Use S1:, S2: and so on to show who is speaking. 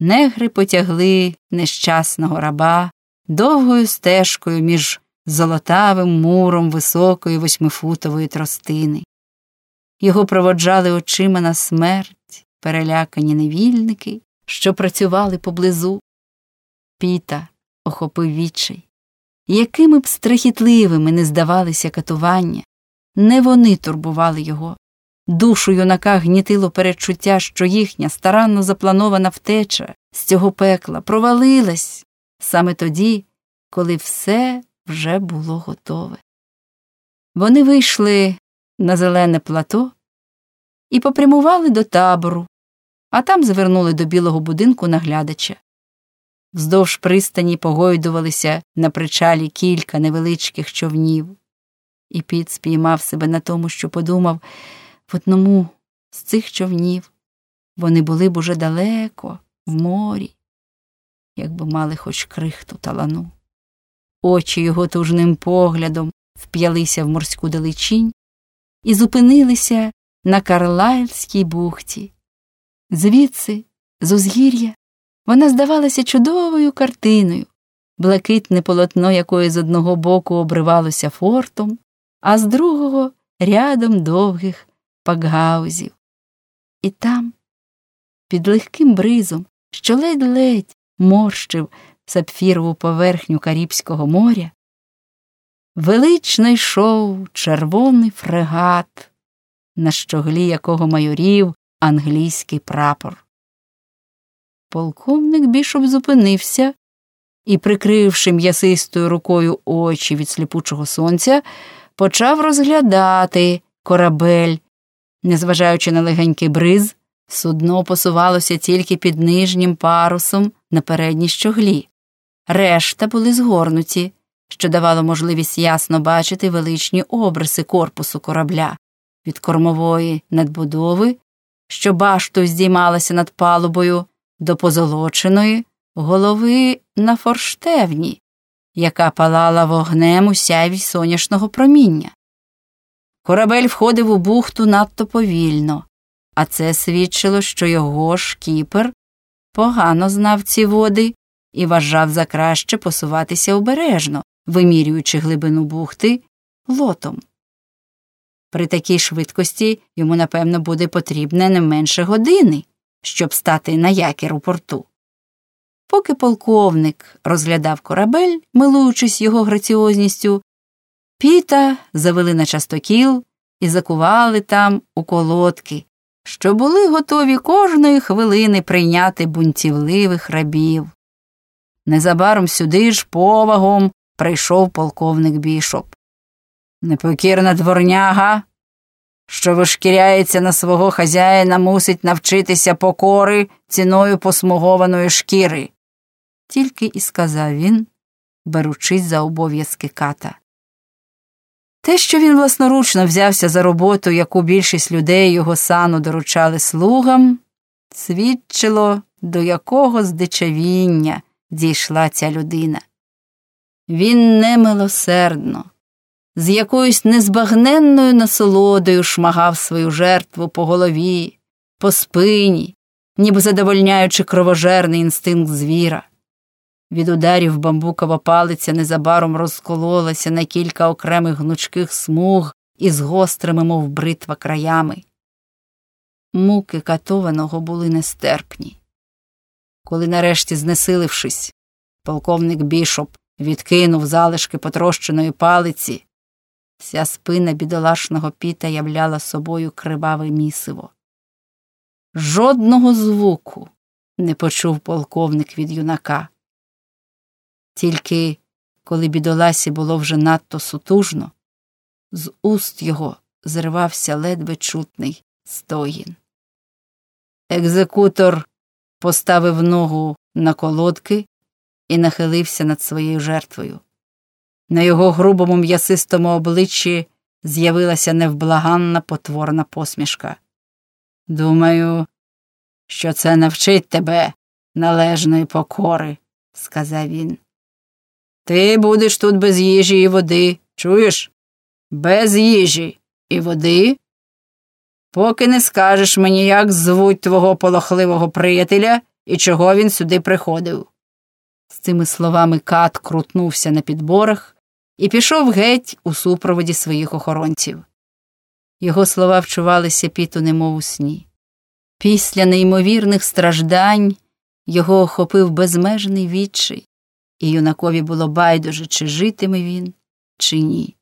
S1: негри потягли нещасного раба довгою стежкою між золотавим муром високої восьмифутової тростини. Його проводжали очима на смерть, перелякані невільники, що працювали поблизу. Піта охопив відчай. Якими б страхітливими не здавалися катування, не вони турбували його. Душу юнака гнітило передчуття, що їхня старанно запланована втеча з цього пекла провалилась саме тоді, коли все вже було готове. Вони вийшли на зелене плато і попрямували до табору, а там звернули до білого будинку наглядача. Вздовж пристані погойдувалися на причалі кілька невеличких човнів, і піт спіймав себе на тому, що подумав в одному з цих човнів вони були б уже далеко, в морі, якби мали хоч крихту талану. Очі його тужним поглядом вп'ялися в морську далечінь і зупинилися на Карлайльській бухті. Звідси, з узгір'я, вона здавалася чудовою картиною, блакитне полотно якої з одного боку обривалося фортом, а з другого рядом довгих пакгаузів. І там, під легким бризом, що ледь-ледь морщив сапфірову поверхню Карібського моря, велично йшов червоний фрегат, на щоглі якого майорів англійський прапор. Полковник бішоп зупинився і, прикривши м'ясистою рукою очі від сліпучого сонця, почав розглядати корабель. Незважаючи на легенький бриз, судно посувалося тільки під нижнім парусом на передній щоглі. Решта були згорнуті, що давало можливість ясно бачити величні обриси корпусу корабля від кормової надбудови, що баштою здіймалася над палубою, до позолоченої голови на форштевні, яка палала вогнем у сяйві соняшного проміння. Корабель входив у бухту надто повільно, а це свідчило, що його ж кіпер погано знав ці води і вважав за краще посуватися обережно, вимірюючи глибину бухти лотом. При такій швидкості йому, напевно, буде потрібне не менше години, щоб стати на якір у порту. Поки полковник розглядав корабель, милуючись його граціозністю, піта завели на частокіл і закували там у колодки, що були готові кожної хвилини прийняти бунтівливих рабів. Незабаром сюди ж повагом прийшов полковник бішоп. Непокірна дворняга, що вишкіряється на свого хазяїна, мусить навчитися покори ціною посмугованої шкіри, тільки і сказав він, беручись за обов'язки ката. Те, що він власноручно взявся за роботу, яку більшість людей його сану доручали слугам, свідчило, до якого здичавіння дійшла ця людина. Він немилосердно, з якоюсь незбагненною насолодою шмагав свою жертву по голові, по спині, ніби задовольняючи кровожерний інстинкт звіра. Від ударів бамбукова палиця незабаром розкололася на кілька окремих гнучких смуг із гострими, мов бритва, краями. Муки катованого були нестерпні. Коли, нарешті, знесилившись, полковник бішоп відкинув залишки потрощеної палиці, вся спина бідолашного піта являла собою криваве місиво. Жодного звуку не почув полковник від юнака. Тільки коли бідоласі було вже надто сутужно, з уст його зривався ледве чутний стогін. Екзекутор поставив ногу на колодки і нахилився над своєю жертвою. На його грубому м'ясистому обличчі з'явилася невблаганна потворна посмішка. Думаю, що це навчить тебе належної покори, сказав він. Ти будеш тут без їжі і води, чуєш? Без їжі і води. Поки не скажеш мені, як звуть твого полохливого приятеля і чого він сюди приходив. З цими словами кат крутнувся на підборах і пішов геть у супроводі своїх охоронців. Його слова вчувалися піту, немов у сні. Після неймовірних страждань його охопив безмежний відчай, і юнакові було байдуже, чи житиме він, чи ні.